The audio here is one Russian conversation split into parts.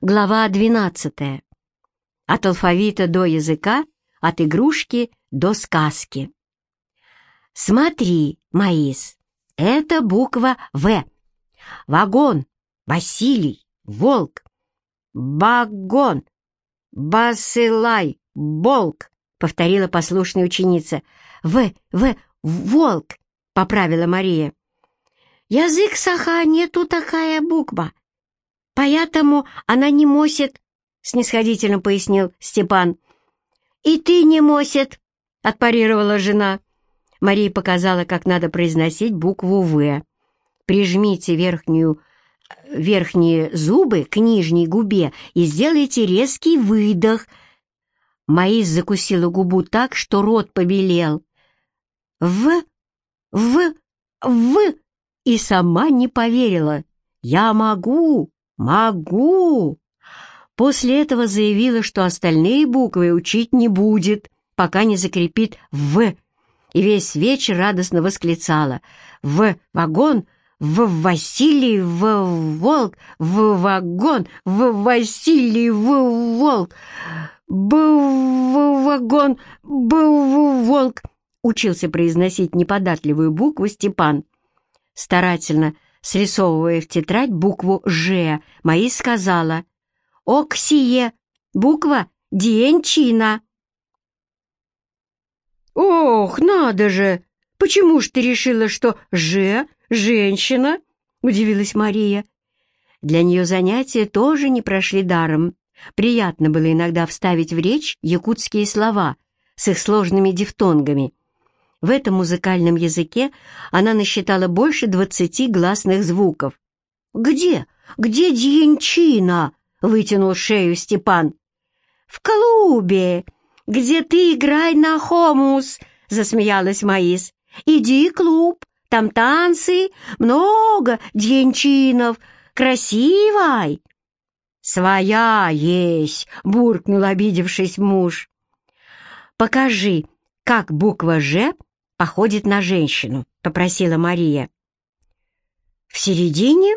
Глава 12. От алфавита до языка, от игрушки до сказки. Смотри, Маис, это буква «В». Вагон, Василий, волк. Багон, Басылай, волк, повторила послушная ученица. «В, В, волк», — поправила Мария. «Язык саха нету такая буква, поэтому она не мосит», — снисходительно пояснил Степан. «И ты не мосит», — отпарировала жена. Мария показала, как надо произносить букву «В». Прижмите верхнюю, верхние зубы к нижней губе и сделайте резкий выдох. Маис закусила губу так, что рот побелел. «В, в, в!» и сама не поверила. «Я могу, могу!» После этого заявила, что остальные буквы учить не будет, пока не закрепит «в». И весь вечер радостно восклицала «В вагон! В Василий! В волк! В вагон! В Василий! В волк! Б в вагон! Б в волк!» Учился произносить неподатливую букву Степан. Старательно срисовывая в тетрадь букву «Ж», Маи сказала «Оксие, буква Денчина». «Ох, надо же! Почему ж ты решила, что «Ж» — женщина?» — удивилась Мария. Для нее занятия тоже не прошли даром. Приятно было иногда вставить в речь якутские слова с их сложными дифтонгами — в этом музыкальном языке она насчитала больше двадцати гласных звуков. «Где? Где Дьянчина?» — вытянул шею Степан. «В клубе, где ты играй на хомус», — засмеялась Маис. «Иди клуб, там танцы, много дьянчинов, красивой». «Своя есть», — буркнул обидевшись муж. «Покажи, как буква «Ж» походит на женщину», — попросила Мария. «В середине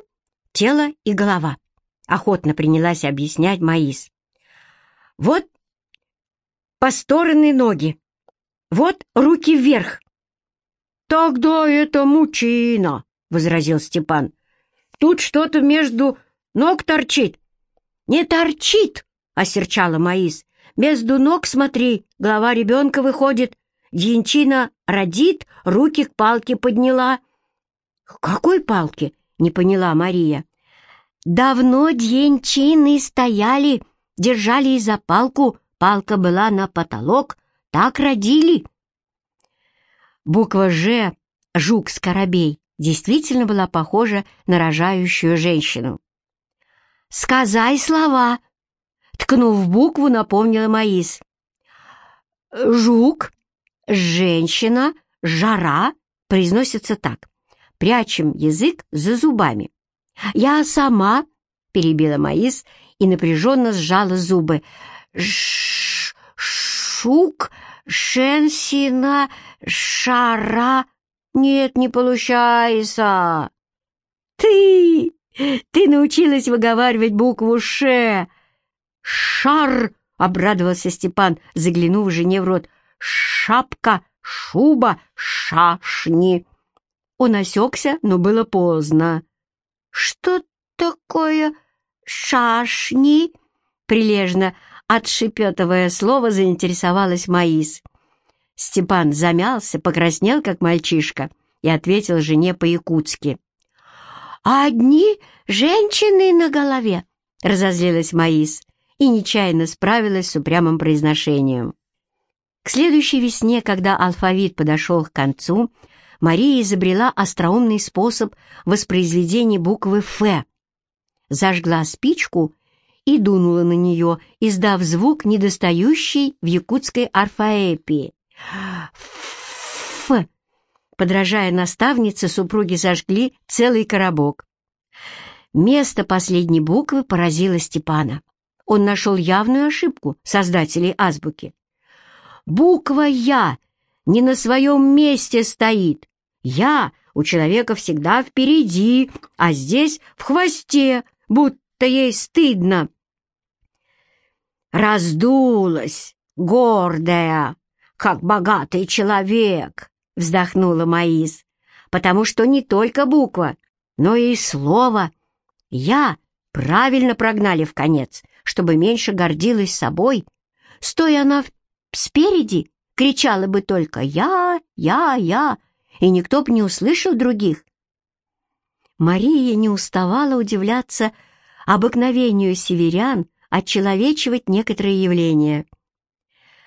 тело и голова», — охотно принялась объяснять Маис. «Вот по стороны ноги, вот руки вверх». «Тогда это мужчина», — возразил Степан. «Тут что-то между ног торчит». «Не торчит», — осерчала Маис. «Между ног, смотри, голова ребенка выходит, Дьянчина родит, руки к палке подняла. «К какой палке?» — не поняла Мария. «Давно дьянчины стояли, держали за палку, палка была на потолок, так родили». Буква «Ж» «Жук-скоробей» действительно была похожа на рожающую женщину. «Сказай слова!» — ткнув букву, напомнила Маис. «Жук, «женщина», «жара» произносится так. Прячем язык за зубами. «Я сама», — перебила Маис и напряженно сжала зубы. Ш «Шук», «шенсина», «шара». «Нет, не получается». «Ты! Ты научилась выговаривать букву «ш». «Шар», — обрадовался Степан, заглянув жене в рот шапка, шуба, шашни. Он осекся, но было поздно. «Что такое шашни?» Прилежно отшепетывая слово, заинтересовалась Маис. Степан замялся, покраснел, как мальчишка, и ответил жене по-якутски. «Одни женщины на голове!» — разозлилась Маис и нечаянно справилась с упрямым произношением. К следующей весне, когда алфавит подошел к концу, Мария изобрела остроумный способ воспроизведения буквы «Ф». Зажгла спичку и дунула на нее, издав звук, недостающий в якутской орфоэпии. «Ф». Подражая наставнице, супруги зажгли целый коробок. Место последней буквы поразило Степана. Он нашел явную ошибку создателей азбуки. Буква «Я» не на своем месте стоит. «Я» у человека всегда впереди, а здесь в хвосте, будто ей стыдно. «Раздулась, гордая, как богатый человек», — вздохнула Маис, «потому что не только буква, но и слово. Я правильно прогнали в конец, чтобы меньше гордилась собой. Стоя она спереди, кричала бы только «Я, я, я», и никто б не услышал других. Мария не уставала удивляться обыкновению северян отчеловечивать некоторые явления.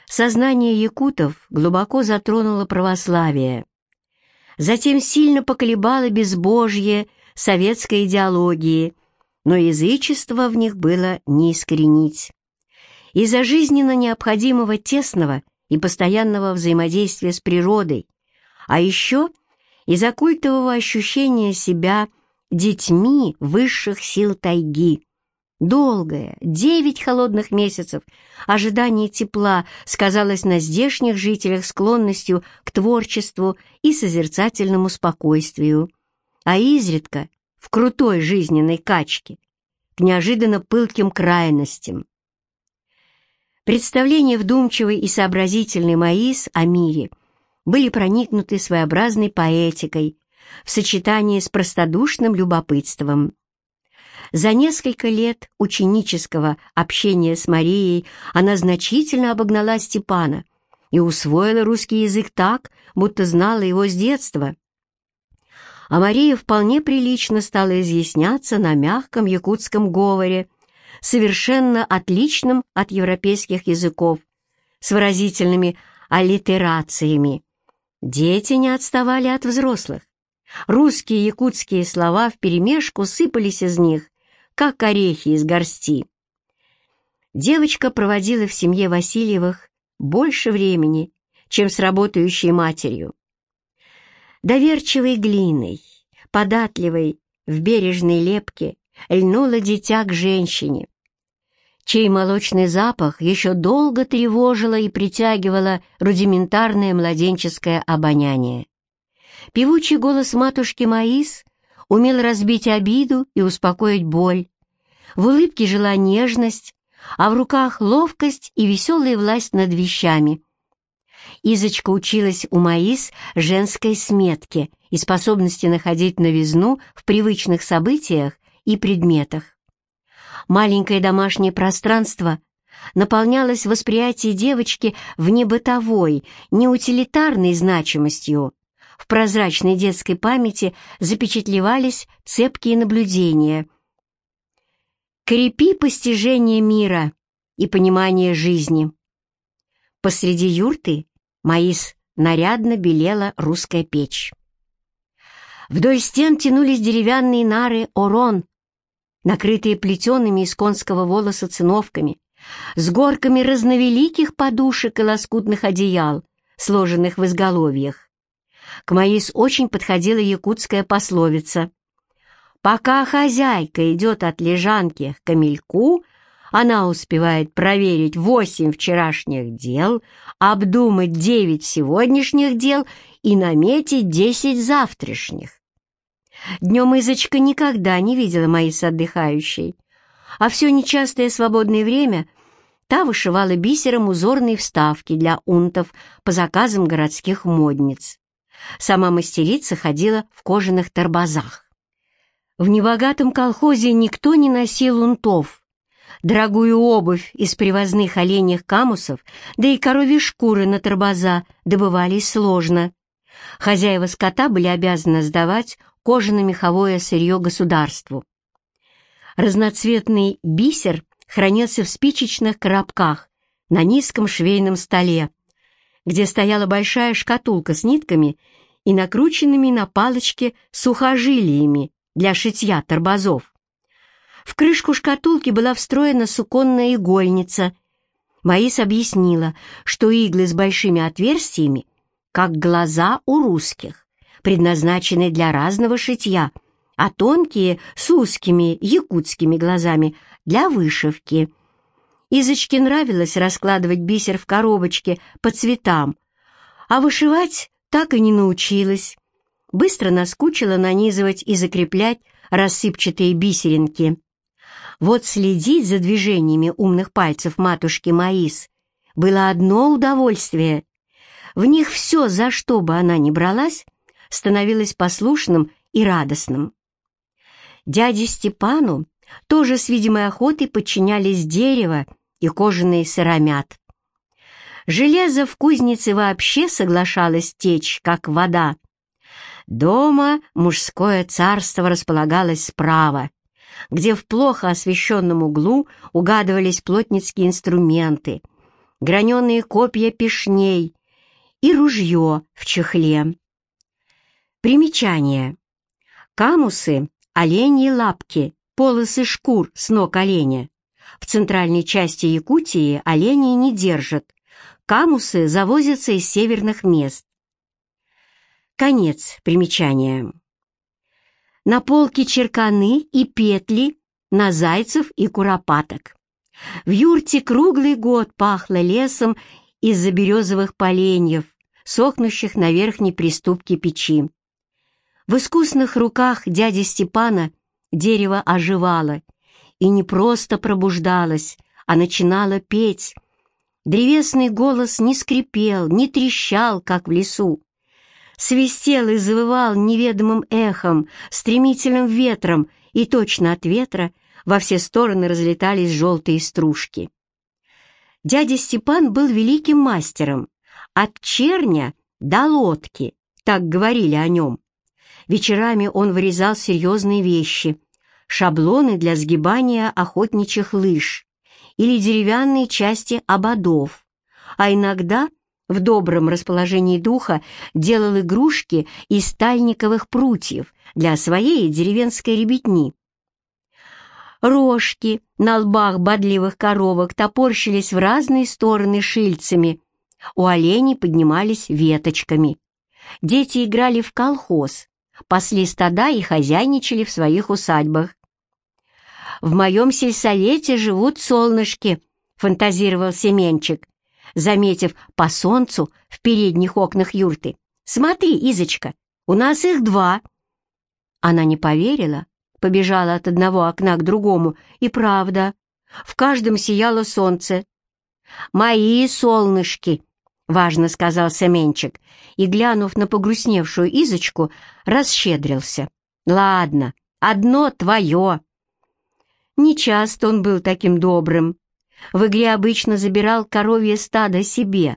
Сознание якутов глубоко затронуло православие. Затем сильно поколебало безбожье советской идеологии, но язычество в них было не искоренить. Из-за жизненно необходимого тесного и постоянного взаимодействия с природой, а еще из-за культового ощущения себя детьми высших сил тайги. Долгое, девять холодных месяцев, ожидание тепла сказалось на здешних жителях склонностью к творчеству и созерцательному спокойствию, а изредка в крутой жизненной качке, к неожиданно пылким крайностям. Представления вдумчивой и сообразительной Маис о мире были проникнуты своеобразной поэтикой в сочетании с простодушным любопытством. За несколько лет ученического общения с Марией она значительно обогнала Степана и усвоила русский язык так, будто знала его с детства. А Мария вполне прилично стала изъясняться на мягком якутском говоре, совершенно отличном от европейских языков, с выразительными аллитерациями. Дети не отставали от взрослых. Русские и якутские слова вперемешку сыпались из них, как орехи из горсти. Девочка проводила в семье Васильевых больше времени, чем с работающей матерью. Доверчивой глиной, податливой в бережной лепке, льнуло дитя к женщине, чей молочный запах еще долго тревожило и притягивало рудиментарное младенческое обоняние. Певучий голос матушки Маис умел разбить обиду и успокоить боль. В улыбке жила нежность, а в руках ловкость и веселая власть над вещами. Изочка училась у Маис женской сметке и способности находить новизну в привычных событиях и предметах. Маленькое домашнее пространство наполнялось в восприятии девочки внебытовой, неутилитарной значимостью, в прозрачной детской памяти запечатлевались цепкие наблюдения. Крепи постижение мира и понимание жизни. Посреди юрты Маис нарядно белела русская печь. Вдоль стен тянулись деревянные нары орон, накрытые плетеными из конского волоса циновками, с горками разновеликих подушек и лоскутных одеял, сложенных в изголовьях. К Маис очень подходила якутская пословица. «Пока хозяйка идет от лежанки к камельку, она успевает проверить восемь вчерашних дел, обдумать девять сегодняшних дел и наметить десять завтрашних. Днем Изочка никогда не видела Маис отдыхающей, а все нечастое свободное время та вышивала бисером узорные вставки для унтов по заказам городских модниц. Сама мастерица ходила в кожаных торбазах. В небогатом колхозе никто не носил унтов. Дорогую обувь из привозных оленьих камусов, да и коровьи шкуры на торбаза добывались сложно. Хозяева скота были обязаны сдавать кожано-меховое сырье государству. Разноцветный бисер хранился в спичечных коробках на низком швейном столе, где стояла большая шкатулка с нитками и накрученными на палочке сухожилиями для шитья торбазов. В крышку шкатулки была встроена суконная игольница. Маис объяснила, что иглы с большими отверстиями, как глаза у русских, предназначены для разного шитья, а тонкие с узкими якутскими глазами для вышивки. Изочке нравилось раскладывать бисер в коробочке по цветам, а вышивать так и не научилась. Быстро наскучила нанизывать и закреплять рассыпчатые бисеринки. Вот следить за движениями умных пальцев матушки Маис было одно удовольствие. В них все, за что бы она ни бралась, становилось послушным и радостным. Дяде Степану тоже с видимой охотой подчинялись дерево и кожаные сыромят. Железо в кузнице вообще соглашалось течь, как вода. Дома мужское царство располагалось справа, где в плохо освещенном углу угадывались плотницкие инструменты, граненые копья пешней и ружье в чехле. Примечание. Камусы — оленьи лапки, полосы шкур с ног оленя. В центральной части Якутии оленей не держат. Камусы завозятся из северных мест. Конец примечания. На полке черканы и петли на зайцев и куропаток. В юрте круглый год пахло лесом из-за березовых поленьев, сохнущих на верхней приступке печи. В искусных руках дяди Степана дерево оживало и не просто пробуждалось, а начинало петь. Древесный голос не скрипел, не трещал, как в лесу. Свистел и завывал неведомым эхом, стремительным ветром, и точно от ветра во все стороны разлетались желтые стружки. Дядя Степан был великим мастером, от черня до лодки, так говорили о нем. Вечерами он вырезал серьезные вещи, шаблоны для сгибания охотничьих лыж или деревянные части ободов, а иногда в добром расположении духа делал игрушки из стальниковых прутьев для своей деревенской ребятни. Рожки на лбах бодливых коровок топорщились в разные стороны шильцами, у оленей поднимались веточками. Дети играли в колхоз, пасли стада и хозяйничали в своих усадьбах. «В моем сельсовете живут солнышки», — фантазировал Семенчик, заметив по солнцу в передних окнах юрты. «Смотри, Изочка, у нас их два». Она не поверила, побежала от одного окна к другому, и правда, в каждом сияло солнце. «Мои солнышки», — важно сказал Семенчик, и, глянув на погрустневшую Изочку, расщедрился. «Ладно, одно твое». Нечасто он был таким добрым. В игре обычно забирал коровье стадо себе,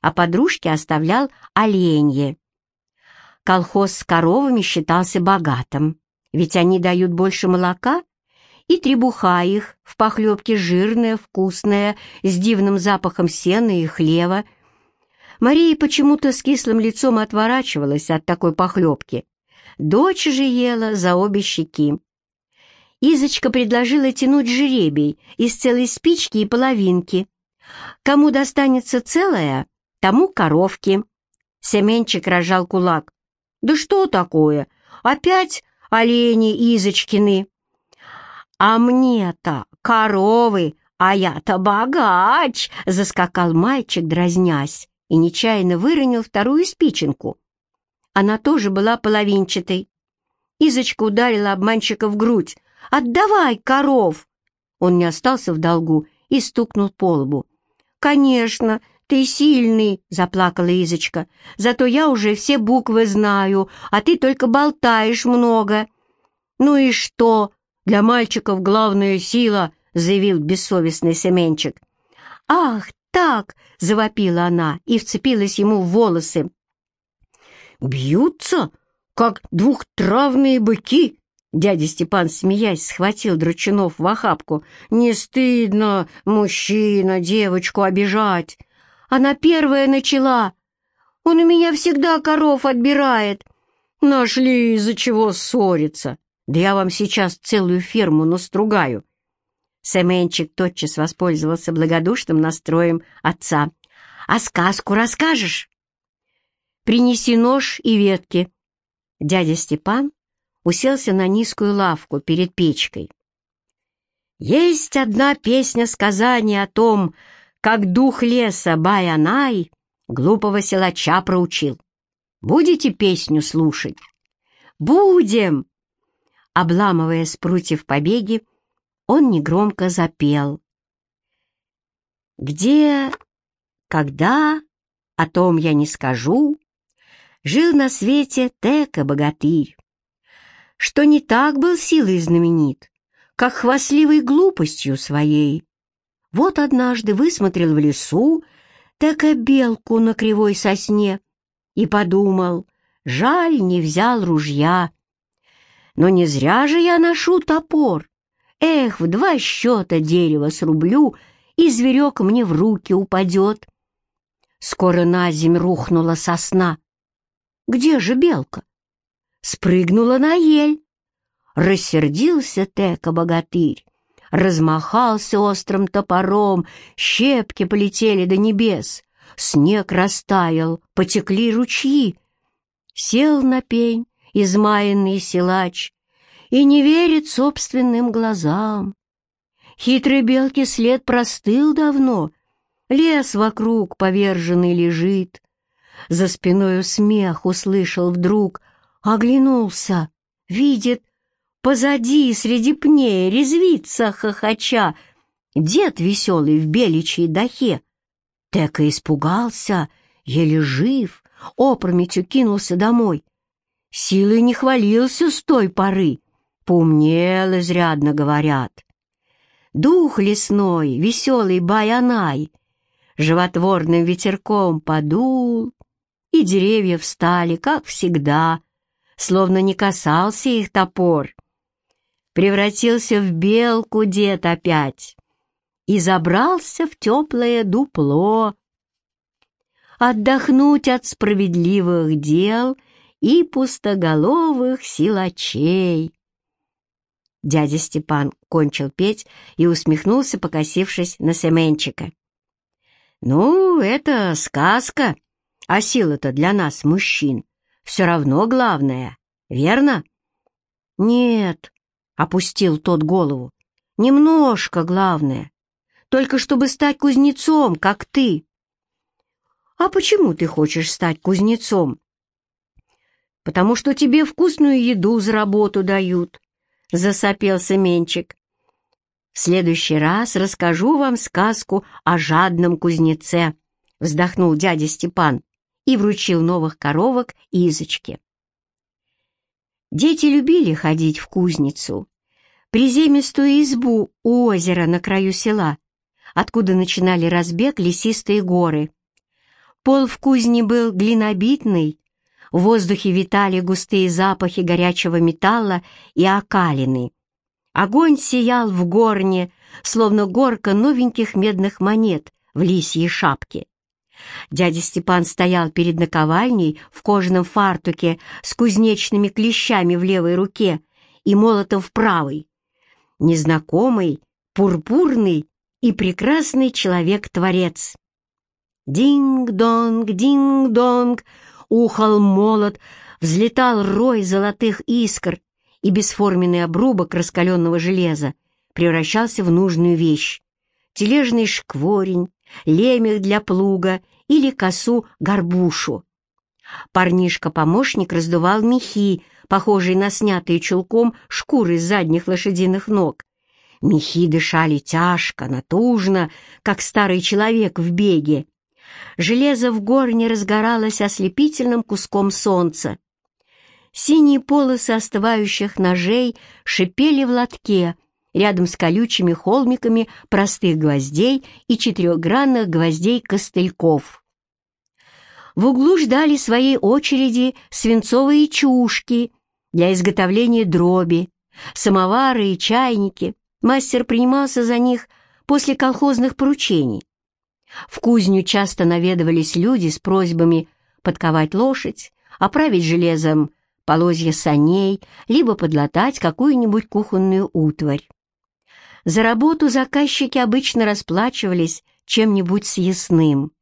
а подружке оставлял оленье. Колхоз с коровами считался богатым, ведь они дают больше молока, и требуха их в похлебке жирная, вкусная, с дивным запахом сена и хлева — Мария почему-то с кислым лицом отворачивалась от такой похлебки. Дочь же ела за обе щеки. Изочка предложила тянуть жеребий из целой спички и половинки. Кому достанется целая, тому коровки. Семенчик рожал кулак. «Да что такое? Опять олени Изочкины?» «А мне-то коровы, а я-то богач!» — заскакал мальчик, дразнясь и нечаянно выронил вторую спиченку. Она тоже была половинчатой. Изочка ударила обманщика в грудь. «Отдавай коров!» Он не остался в долгу и стукнул по лбу. «Конечно, ты сильный!» — заплакала Изочка. «Зато я уже все буквы знаю, а ты только болтаешь много». «Ну и что? Для мальчиков главная сила!» — заявил бессовестный Семенчик. «Ах, так!» — завопила она и вцепилась ему в волосы. «Бьются, как двухтравные быки!» Дядя Степан, смеясь, схватил Дручунов в охапку. «Не стыдно, мужчина, девочку обижать! Она первая начала! Он у меня всегда коров отбирает! Нашли из-за чего ссориться! Да я вам сейчас целую ферму настругаю! Семенчик тотчас воспользовался благодушным настроем отца. «А сказку расскажешь?» «Принеси нож и ветки». Дядя Степан уселся на низкую лавку перед печкой. «Есть одна песня-сказание о том, как дух леса Баянай глупого силача проучил. Будете песню слушать?» «Будем!» Обламывая с прутьев побеги, он негромко запел. «Где, когда, о том я не скажу, жил на свете Тека-богатырь, что не так был силой знаменит, как хвастливой глупостью своей. Вот однажды высмотрел в лесу Тека белку на кривой сосне и подумал, жаль, не взял ружья. Но не зря же я ношу топор. Эх, в два счета дерево срублю, и зверек мне в руки упадет. Скоро на земь рухнула сосна. Где же белка? Спрыгнула на ель. Рассердился Тека-богатырь, размахался острым топором, щепки полетели до небес, снег растаял, потекли ручьи. Сел на пень измаянный силач и не верит собственным глазам. Хитрой белки след простыл давно, лес вокруг поверженный лежит. За спиною смех услышал вдруг, оглянулся, видит, позади среди пней резвится хохоча дед веселый в беличьей дахе. Тека испугался, еле жив, опрометью кинулся домой. Силой не хвалился с той поры, поумнел изрядно, говорят. Дух лесной, веселый баянай, животворным ветерком подул, и деревья встали, как всегда, словно не касался их топор. Превратился в белку дед опять и забрался в теплое дупло. Отдохнуть от справедливых дел и пустоголовых силачей. Дядя Степан кончил петь и усмехнулся, покосившись на Семенчика. «Ну, это сказка, а сила-то для нас, мужчин, все равно главное, верно?» «Нет», — опустил тот голову, — «немножко главное, только чтобы стать кузнецом, как ты». «А почему ты хочешь стать кузнецом?» «Потому что тебе вкусную еду за работу дают», — засопел Семенчик. «В следующий раз расскажу вам сказку о жадном кузнеце», — вздохнул дядя Степан и вручил новых коровок Изочке. Дети любили ходить в кузницу, приземистую избу у озера на краю села, откуда начинали разбег лесистые горы. Пол в кузне был глинобитный, в воздухе витали густые запахи горячего металла и окалины. Огонь сиял в горне, словно горка новеньких медных монет в лисьей шапке. Дядя Степан стоял перед наковальней в кожаном фартуке с кузнечными клещами в левой руке и молотом в правой. Незнакомый, пурпурный и прекрасный человек-творец. Динг-донг, динг-донг, ухал молот, взлетал рой золотых искр, и бесформенный обрубок раскаленного железа превращался в нужную вещь. Тележный шкворень, лемех для плуга или косу-горбушу. Парнишка-помощник раздувал мехи, похожие на снятые чулком шкуры задних лошадиных ног. Мехи дышали тяжко, натужно, как старый человек в беге. Железо в горне разгоралось ослепительным куском солнца. Синие полосы остывающих ножей шипели в лотке рядом с колючими холмиками простых гвоздей и четырехгранных гвоздей-костыльков. В углу ждали своей очереди свинцовые чушки для изготовления дроби, самовары и чайники. Мастер принимался за них после колхозных поручений. В кузню часто наведывались люди с просьбами подковать лошадь, оправить железом полозья саней, либо подлатать какую-нибудь кухонную утварь. За работу заказчики обычно расплачивались чем-нибудь съестным.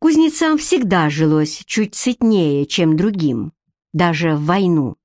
Кузнецам всегда жилось чуть сытнее, чем другим, даже в войну.